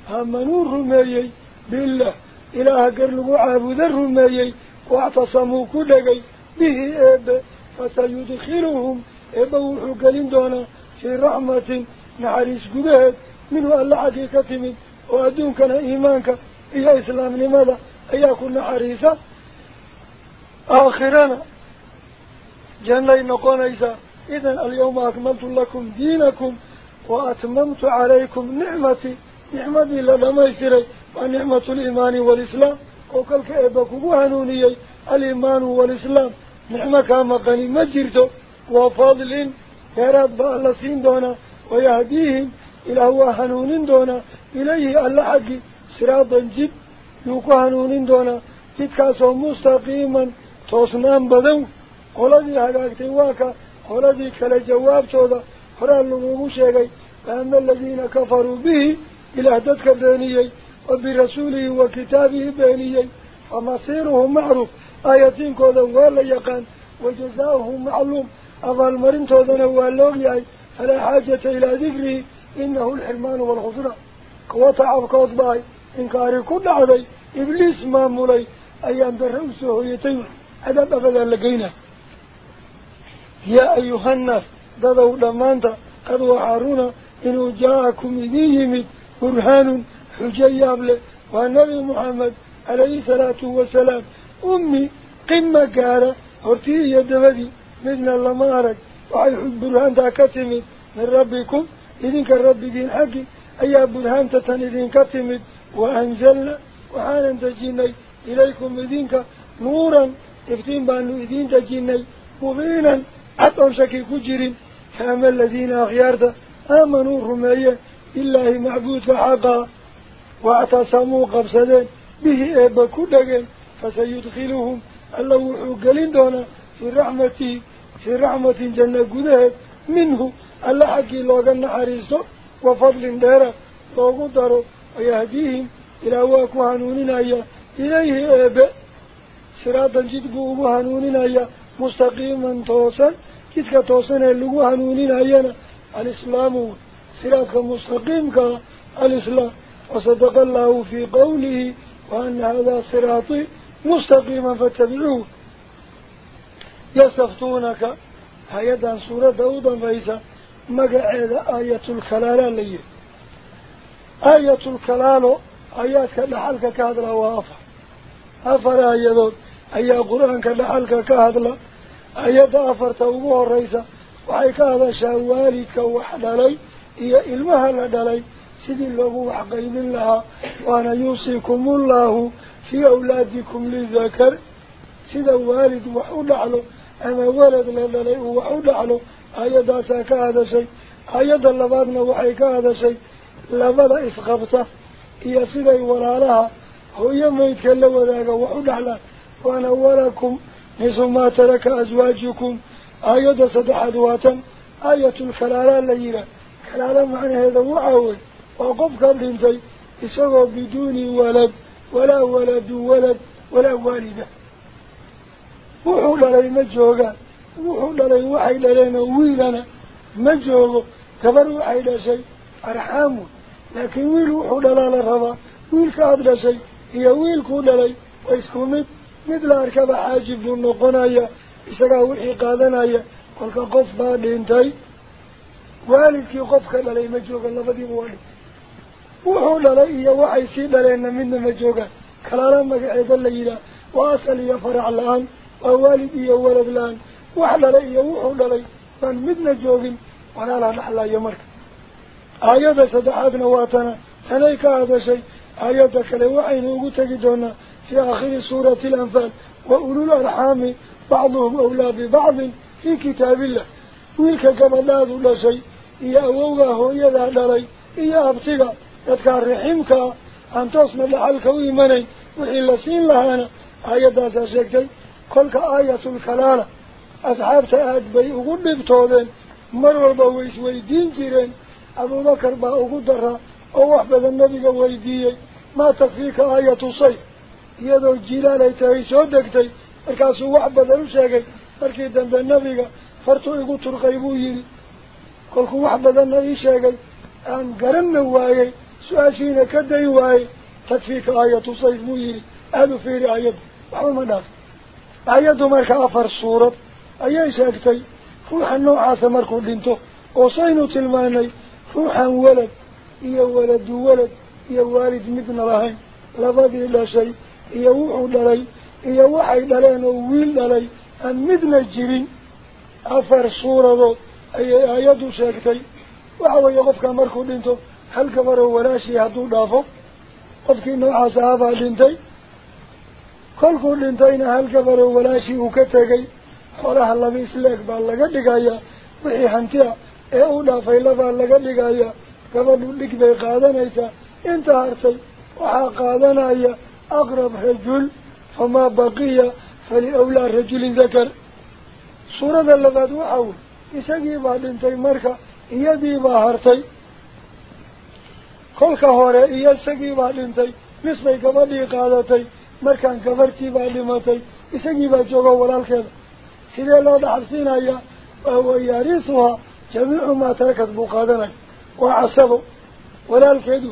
آمنوا الرمي بالله. إله قرلوا عابد الرمي واعتصموا كل به إيب فسيدخلهم إبوحوا قلين دونا في رحمة نحريس قبهد منه ألا حقيقة من وأدون كان إيمانك إيا إسلام لماذا إيا كنا حريسا آخرنا جنة نقول إيسا إذن اليوم أكملت لكم دينكم وأتممت عليكم نعمتي نعمتي لما يسري ونعمة الإيمان والإسلام وكالك إباكو هنونيي الإيمان والإسلام نعمة كما قني مجرته وفضل يراد بألا سين دونا ويهديهم إلى هو حنون دونا إليه ألا حقي سراطا جد. يوكو حنون دونا. جد كاسو مستقيما. توسنان بدو. قولدي حقاكتي واكا. قولدي كلا جواب تودا فرال لغوغو شيغي فأما الذين كفروا به إلى هددك بانيي وبرسوله وكتابه بانيي فمصيرهم معروف. آياتين كودا ولا يقان. وجزاؤهم معلوم. أظل مرين تودنا واللوغياي فلا حاجة قوة عبقات باي. إنكاري كل عدي إبليس ما مولي. أيام درسه يتيم هذا أبدا لقينا. يا أيها الناس دادوا لمانت قد وحارونا. إنه جاءكم إذيهم برهان حجياب له والنبي محمد عليه الصلاة والسلام. أمي قمة كارة هرتيه يدبدي. midna lama arag waxay burhaantaa ka timid min rabbikum idinka rabbigiin xaggi timid wa anzalna waxaanan dejinay ilaykum idinka nuuran iftiin baanu idiin dejinay mubiinan cad oon shaki ku jirin faama aladiina akhyaarta aamanuu rumeeyeen bilaahi macbuudka xaqaa واعتصموا قبسدين به إبا كدقين فسيدخلهم الله وحو قلين دونا في رحمته في رحمة جنة قده منه الله حكي لوغن حريصه وفضل دارا لوغو دارو ويهديهم إلى واكو هنونين أيا. إليه إبا صراطا جدقوا هنونين أيا. مستقيما توسا جدك توسا اللقو هنونين أيانا الإسلام صراطك مستقيمك الإسلام. وصدق الله في قوله وأن هذا صراطي مستقيما فاتبعوه. يستفتونك. هيدا سورة داودا فيسا مقعد آية الكلالة لي آية الكلالة آيات لحلك كهدلا وافا أفر آيات أي قرآن كلحلك كهدلا آيات أفر توقوه الرئيسة وحي كهذا شوالك وحدالي إيا إلمها لدالي سيدي الله وحقين لها وأنا يوصيكم الله في أولادكم للذكر سيدا والد وحود على أما ولد آيادا ساكا هذا شيء آيادا لبادنا وحيكا هذا شيء. لبدا إسقبته هي سيدا ولالها هو يميتك اللو ذاك على وأنا ولكم نسو ما ترك أزواجكم. آيادا سدحدواتا آية الكلالة الليلة. كلالة معنى هذا وعاوي وقفك الانتي إسقوا بدون ولد ولا ولد ولد ولا والدة. dhalay ma joogaan وحول لي وحي لنا ويلنا مجهوله كبروا على شيء أرحامه لكن ويل وحول لنا رضا ويل كابل شيء هي ويل كون لي ويسكمت مثل أركب حاجب النقنايا إسراء وحي قادنايا. قلت قف بعد انتي والدك يقفك للي مجهوك الله بدي والد. وحول لي يا وحي سيد لنا من مجهوك كلا رمك عيد الليلة. وأسأل يا فرع الآن ووالدي يا ولد الآن wax dhalay iyo wuxuu dhalay baan midna joogin walaalaa dhaxlayo marka aayadda saddexaadna waa tana tanay ka hadashay aayadda kale waxaynu ugu tegi doonaa fii aakhiri suurati alanfaal wa ulul arxaami bacduhum awlaa bibacdin fii kitaabillah wiilka gabadhaadu dhashay iyo awowgaa hooyadaa dhalay iyo abtiga dadkaa raximkaa aan toosna dhaxalka u imanayn wixii la siin lahaana walba way isweydiin jireen abuubakar baa ugu daraa oo wax badan nabiga weydiiyey maa takfiika aayatu sayf iyadoo jilaal ay tahay soo degtay markaasuu wax badan u sheegay markii dambe nabiga fartuu igu turqay buu yidhi kolkuu wax badanna ii sheegay aan garanna waayey su-aashiina ka day waayey takfiika aayatu sayf buu yidhi aada u fiiri aayadda waxba ma dhaaf aayaddu marka afar suurad sheegtay ruuxa noocaasa markuu dhinto oo saynu tilmaanay ruuxan walad iyo waladu walad iyo waalid midna lahayn labadii dhashay iyo wuxuu dhalay iyo waxay dhaleen oo wiil dhalay aan midna jirin afar suuradood ayay aayaddu sheegtay waxa weeye qofka markuu dhinto hal gabaroo walaashii hadduu dhaafo qofkii noocaas ahabaa dhintay kolkuu dhintayna hal gabaroo walaashii uu ka tegay baa laga dhigayaa wixii hanti a ee u dhaafay labaa laga dhigayaa gabadhu dhig bay qaadanaysaa inta hartay waxaa qaadanaya aqrab rajul famaa baqiya faliawlaa rajulin dakar suurada labaad waxaa wey isagii baa dhintay marka iyadii baa hartay kolka hore iyo isagii baa dhintay mis bay gabadhii qaadatay markaan gabartii baa dhimatay isagii baa jooga walaalkeeda sidee loo dhaxalsiinayaa wahuwa yaarisuhaa jamiicu maa tarakad buu qaadanaya waa casabo walaalkeedu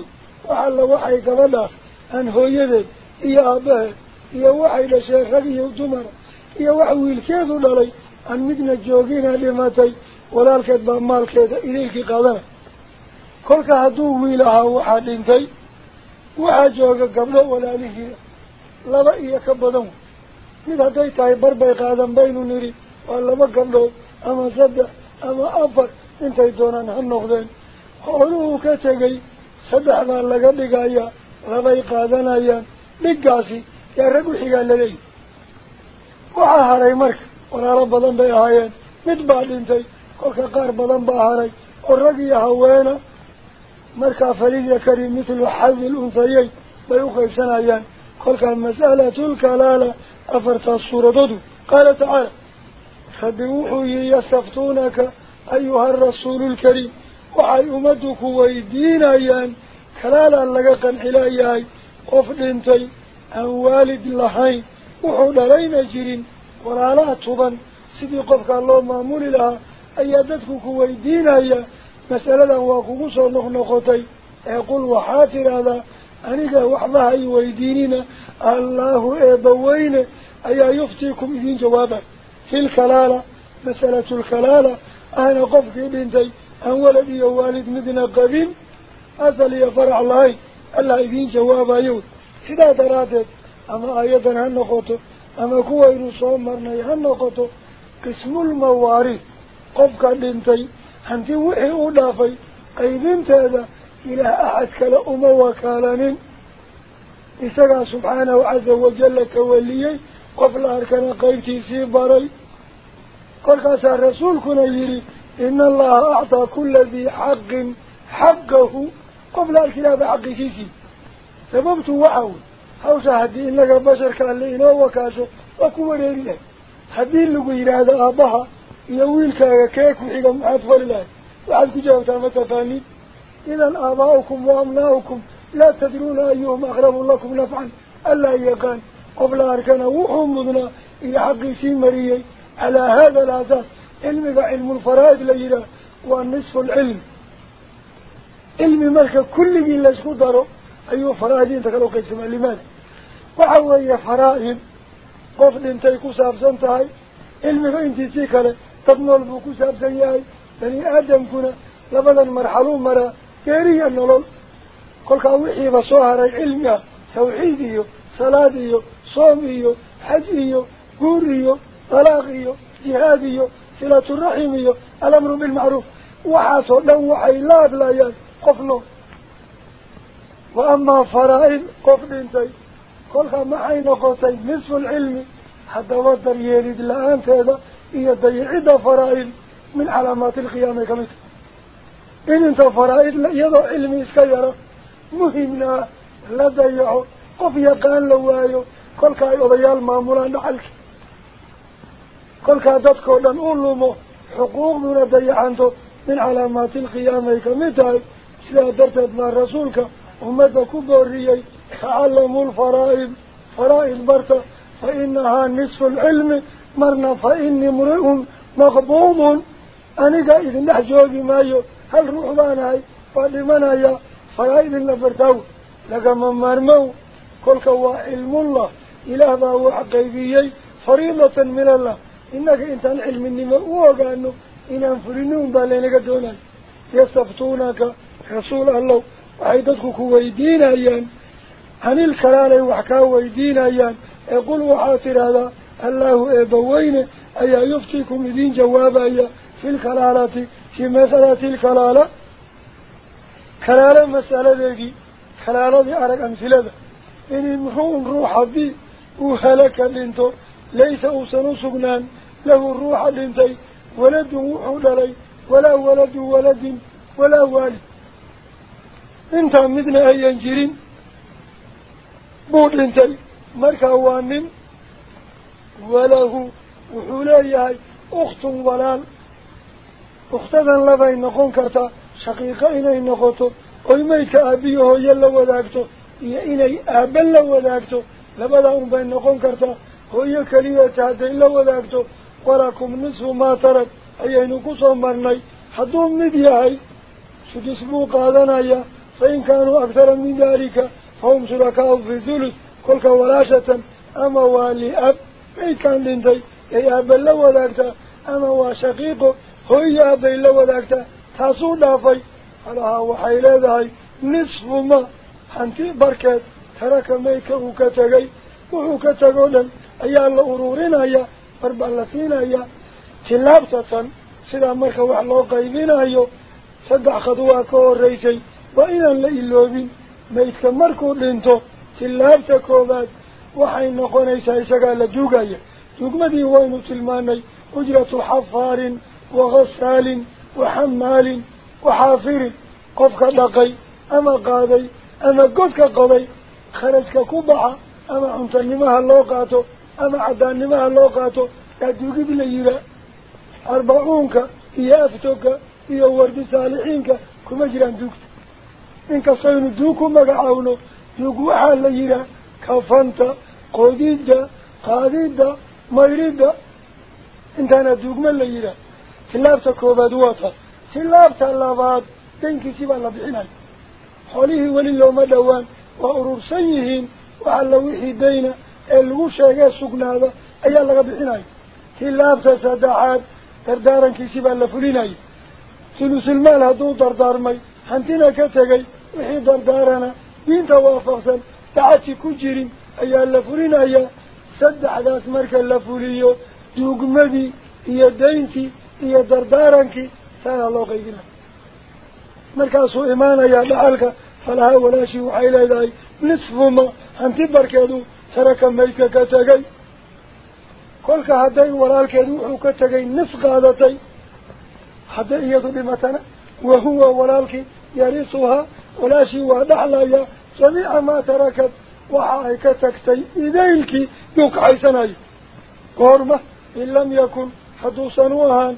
waxalla waxay gabadhaas aan hooyadeed iyo aabbaheed iyo waxay dhasheen rag iyo dumara iyo wax wiilkeedu dhalay aan midna joogina dhimatay walaalkeed baa maalkeeda idaylkii qaadanaya kolka hadduu wiil ahaa waxaa dhintay waxaa jooga gabdho walaalihii laba iyo ka badan mid hadday tahay bar bay qaadan baynu nidhi waa laba gabdhood ama saddex ama afar intay doonaan ha noqdeen xooluhuu ka tegay saddex baa laga dhigayaa labay qaadanayaan dhiggaasi yaa rag u xigaa laleeyihi waxaa haray marka walaalo badan bay ahaayeen mid baa dhintay kolka qaar badan baa haray oo rag iyo haweena كل كان مسألة الكلالة أفرت الصورة ضدو قال تعالى فبوحوا يستفتونك أيها الرسول الكريم وحي أمدك ويدين أيان كلالا لقا قنحلاياي قفل انتي أن والد لحين وحو لرين جرين ولا لا سيدي قفك الله مامول لها أيادتك ويدين أيان مسألة وقوصة نخنقتي يقول وحاتر هذا أنك وحبها ويديننا الله إبوين. أي يفتيكم إذن جوابا في الكلالة. مسألة الكلالة. أنا قفك بنتي أن ولدي ووالد مدنا قديم أسأل يفرع الله. ألا إذن جوابا يود سيدا دراتت أما آيادا هنقوتو أما كوين صومرني هنقوتو قسم المواريث. قفك بنتي hanti wixii u dhaafay qaybinteeda إلى أحد كلا أم وكالنين إسرع سبحانه عز وجل كوليي قفل أركان قيب تيسي باري قل قاسى الرسول كنا يري إن الله أعطى كل ذي حق حقه. قبل الكلاب حق تيسي سببت وعوه حوصى هدين لك بشر كان لئنا وكاسه وكوه ريلي هدين لك إلى هذا أبها. يويل كاكاك وحيقا معطفال الله. وعادك جاوتا متفانيه إذا آباؤكم وأمناؤكم. لا تدرون أيهم أغرب لكم نفعا. ألا يقان قبل أركان وحمدنا إلى حق سيمريي على هذا الأساس علم علم الفرائد ليلة والنصف العلم. علم ملك كل من لسكو دارو أي فرائض تقلوا قسم لماذا؟ وحوى فرائض. قفل إنت يكوس أبسنتهاي علم إنت سيكالي تبنى البكوس أبسنتهاي لأن آدم كنا. لبدا مرحلو مرحلو إسكاريا نلول كل كوحي بصهر علمي توحيدي صلاتي صومي حجي قوري طلاقي جهادي سلاة الرحيمي الأمر بالمعروف. وحاسو لوحي لا بلايان قفنو وأما فرائل قفن تي كل ما حين قوتي نصف العلم. حتى ودر يريد الآن تيدا إيا عدة فرائل من علامات القيامة كمثل. إن انت فرائد يضع علمي اسكيرا مهمنا لديعه قف يقان لوايو كل كاي أضيال مامولا نحلك كل لن أولمو حقوق من ديعنته من علامات القيامة كمثل سلا درتت مع رسولك ومدى كبريي تعلموا الفرائد فرائد برتا. فإنها نصف العلم. مرنا فإني مرئ مغبوم idin dhex joogi maayo هل روح بانا هاي فلمن هيا فرائد النفرتاو. لكما مرمو كل كوا علم الله. إله ذا هو حقيقي فريضة من الله. إنك إنت علم إني النموة كأنه إن أنفرنهم بالينك دونك يستفتونك رسول الله. عيدتك كويدين أيان عن الكلال وحكا ويدين أيان يقول وحاطر هذا. الله إبوين. أيا يفتيكم دين جواب أي في الكلالات في مسألة الكلالة كلالة مسألة ذي كلالة أرق أمثلة إن امرؤ روح بي وهلك لنتو ليس أوسن سقنان له الروح لنتي ولد وحول ولا ولد ولد ولا والد. إنت مدنا أي ينجرين بود لنتي مركا وانم وله وحولي أخت ولال kartaa shaqiiqo inay noqoto oy maydka aabiyo hooyo la wadaagto iyo inay aaba la wadaagto labadaa unbay noqon kartaa hooyo keliyata hadday la wadaagto walakum nisfu maa tarag ayaynu kusoo marnay hadduu mid yahay sudus buu qaadanayaa fa in kaanuu aktara min daalika fahum shurakaau fi thuluth kolka walaashatan ama waa li-ab maydkaan dhintay ay aaba la wadaagtaa ama waa shaqiiqo halahaa waxay leedahay nisfu ma hanti barkeed taraka maydka uu ka tegay wuxuu ka tegoo dhan ayaa la uruurinayaa mar baa la siinayaa tillaabtatan sidaa marka wax loo qaybinayo saddex khadwaa ka horreysay waa inaan la iloobin maydka markuu dhinto tillaabta koowaad waxay noqonaysaa isagaa la duugaya dugmadii waynu tilmaanay ujratu xafaarin وغسال وحمال وحافر qofka dhaqay ama qaaday ama godka qoday kharajka ku baxa ama cuntanimaha loo qaato ama caddaannimaha loo qaato yaa duugid la yihaa arbacuunka iyo aftoga iyo wardi saalixiinka kuma jiraan duugta inkastaynu duug ku magacaawno duug waxaa la yihaa kafanta qodidda qaadidda maydhidda waa ta tilaabta labaad daynkiisii baa la bixinaya xoolihii weli looma dhowaan waa urursan yihiin waxa la wixii dayna ee lagu sheegee sugnaada ayaa laga bixinaya tilaabta saddexaad dardaarankiisii baa la fulinaya sulusulmaal hadduu dardaarmay hantina ka tegay wixii dardaarana diinta waafaqsan dacadsi ku jirin ayaa la fulinayaa saddexdaas marka la fuliyo duugmadii iyo dayntii هي دردارك سأل الله قيدنا مركزه إيمانا يا لعلك فلا ولا شيء وحيلا إلهي نصف ما أنت بركادو ترك ملكا كتاقي كلك هدي ورالك يدوحو كتاقي نصف هذا هدي يدو بمتنا وهو ورالك يريسوها ولا شيء ودعلا يا جميع ما تركت وحايكتك تي إذيلك يوك عيسنا قرمه إن لم يكن حدوثا وهان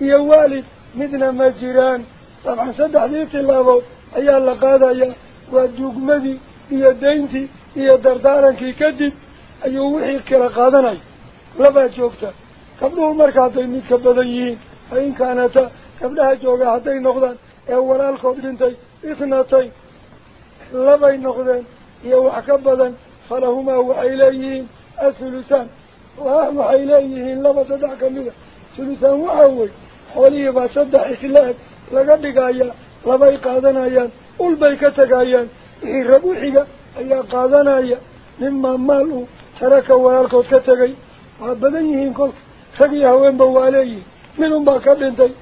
iyo waalid midna ma jiraan dabcan saddexdii tilaabood ayaa la qaadayaa waa duugmadii iyo dayntii iyo dardaarankii kadib ayuu wixii kala qaadanaya labaa joogta gabdhuhu marka hadday mid ka badan yihiin fa in kaanata gabdhaha jooga hadday noqdaan ee walaalkood dhintay ithnatayn labay noqdeen iyo wax ka badan falahumaa waxay leeyihiin athulutaan islaag laga dhigaya labay qaadanayaan ul bay ka tegayaan wixii rabuuxiga ayaa qaadanaya mimaa maal uu taraka walaalkood ka tegay waa badan yihiin kolka rag iyo haweenba waa leeyihin mid unbaa ka dhintay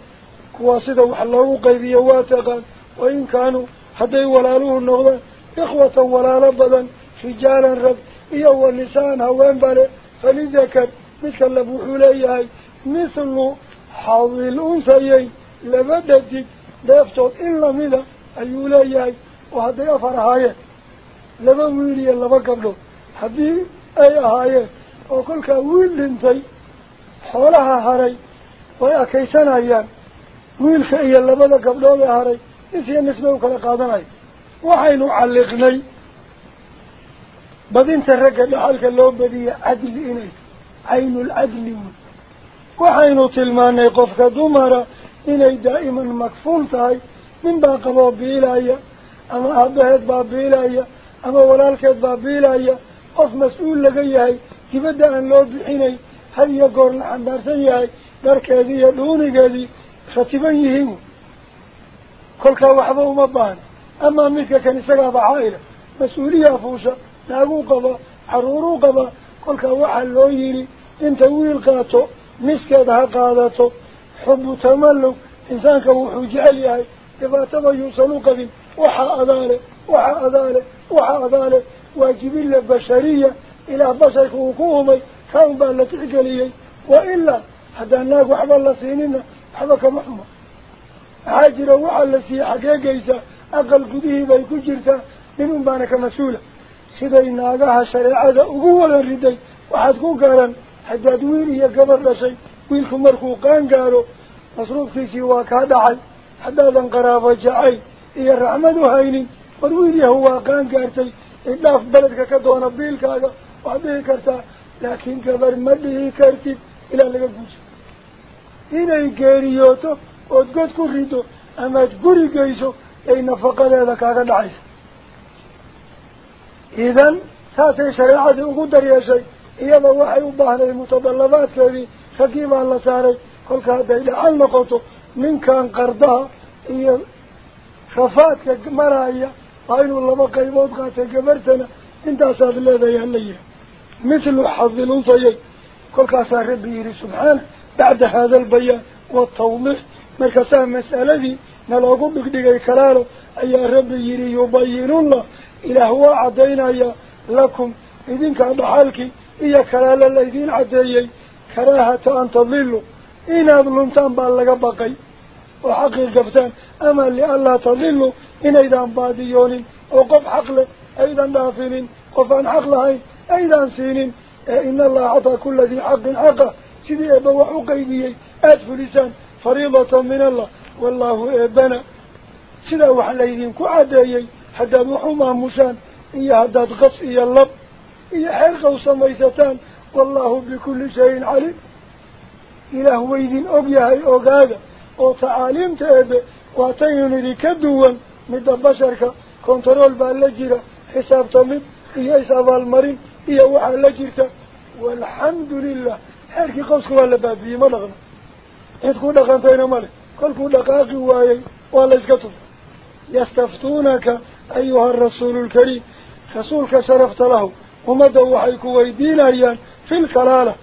kuwaa sida wax loogu qaybiyo waa taqaan wain kaanuu hadday walaaluhu noqdaan ikhwatan walaalo badan rijaalan rag iyo wa nisaan haween bale فلذكر مثل بحوليه مثل حظ الأنسيي لبدت دافتوك إلا ملا أيوليه وهذا يفر هاي لما ويري الله بقبله. حبيب أي هاي وقلك ويل انتي حولها هاري ويا كيسان هايان يعني. ويل فئي اللبدا قبله هاري إسيا نسمه وكلا قادم هاي. وحين علقني. Dhaxalka loo badiya cadli inay caynulcadli wey waxaynu tilmaanay qofka dumara inay daa'iman makfuul tahay nin baa qaboo biilaya ama aabaheed baa biilaya ama walaalkeed baa biilaya qof mas-uul laga yahay dibadda aan loo bixinay had iyo goor la xambaarsan yahay dharkeedii iyo dhuunigeedii ratiban yihiin kolkaa waxba uma baahan amaa midka kan isagaaba caaila mas-uuliyaa fuusha لاغو قبا عرورو قبا كل كا وحال لو ييري انت ويل قاتو مسكه ده قاداتو حب تملو انسان كوحو وحو جعل ياي كيفا تبا يوصلو قبي وحا اداله وحا اداله وحا اداله واجب البشريه إلى بشر حكومي كان بان لتعقلي والا حدا ناق وحب الله سينينا حبك محمد عاجر وحال حقيقة حقيقيسا أقل قديه بيكو جرتا لمن بانك مسؤوله riday waxaad ku garan haddaad wiil iyo gabar dhashay wiilku markuu qaan gaaro masruufkiisii waa kaa dhacay haddaadan qaraabo jacayl iyo raxmad u haynin war wiil yahu waa qaan gaartay idhaaf beledka ka doona biilkaaga waad dhihi kartaa laakiin gabar ma dhihi kartid ilaa laga guuso inay geeriyooto ood god ku rido amaad guri geyso ay nafaqadeeda kaaga dhacaysa إذن ساسي شريعة أقدر يا شيء. إيضا وحي أبهنا المتطلبات كذي. فكيما الله ساري. قل هذا إلا عن نقطه من كان قرضا إيا خفات كمرايا قائلوا الله بقي بوضغة كبرتنا إنت أساد الله ذي علي مثل حظ الأنصيي قل كهذا ربي سبحانه بعد هذا البيان والتوضح مركزها مسألة ذي. نلاقوا بكدقى كراره أي ربي يري يبين الله. إلهو عدينا يا لكم. إذن كان بحالك إيا كلالا لإذن عديي. كراهة أن تضللوا إنا ظلمتان بألقى بقي. وحق القفتان أما اللي الله تضللوا إنا إذن باديون وقف حقل أيضا دافلين قفان حقلهين أيضا سين إيه إن الله عطى كل ذي حق حقا سيدي إيه أبا وحقي بيي أدف لسان فريضة من الله. والله إيه إبنا سيدي أبا وحليهم كعدا يي xeerqaw samaysataan wallaahu bikulli shayin caliim ilaah waydin og yahay ogaada oo tacaaliimta eebe waataynu nidhi ka duwan midda basharka kontarool baa la jira xisaabtamid iyo is-abaalmarin iyo waxaa la jirta walxamdu lilah xeerkii qowska waa la baabiyey ma dhaqno cid ku dhaqantayna male kolkuu dhaqaaqi waayey waa la iska tufa yastaftuunaka أيها الرسول الكريم رسولك شرفت له. ومدى وحيك ويدين أيان في القلالة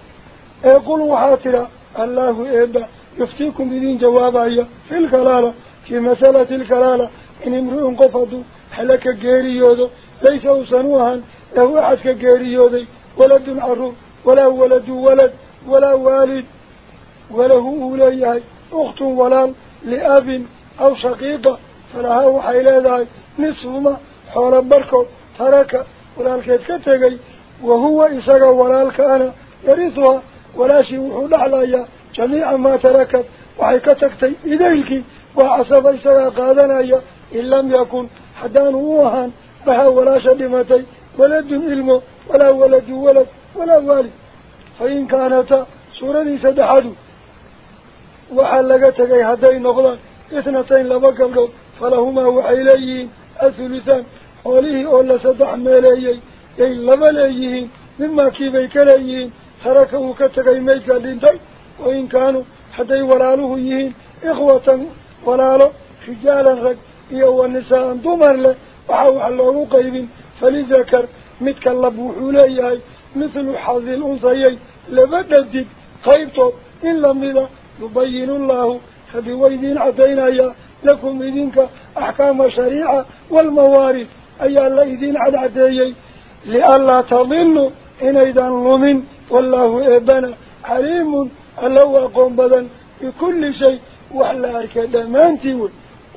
يقول وحاطرة الله إبا يفتيكم بدين جواب أيان في القلالة في مسألة القلالة إن امرئ قفضوا حلك قيري يوضو ليس أوسنوها له أحدك قيري يوضي ولد عرور ولا ولد ولد ولا والد. وله أولي أخت ولال لأب أو شقيقة. فلها وحيلة ذلك isaga walaalkaana yarihuha walaashii wuxuu dhexlayaa jamiica maa tarakad waxay ka tagtay idaylkii waa casaba isagaa qaadanaya in lam yakun haddaanu u ahaan lahaa walaasha dhimatay waladun ilmo walaa waladu walad walaa waalid fa in kaanata suuradii saddexadu waxaa laga tegay hadday noqdaan itnatayn laba gabdhood falahumaa waxay leeyihiin أثلثان حوليه أولا صدح ماليه أي لماليه مما كيبه كليه تركه كتغي ميجا لنده وإن كانوا حتى يولاله يهين. إخوة ولاله خجالا رك إيهو النساء دمر له. وحاوح الله قيب فلذكر متك اللبوح إليه مثل حظ الأنصيي لبدد قيبته إن لم يبين الله. فبويد عدينا يا لكم إذنك أحكام شريعة والموارد أي الله إذن على عديي. لألا تظنوا إن إذن لمن والله إبنا عليم. ألو أقوم بذن بكل شيء. وعلى أركاد ما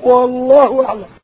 والله أعلم.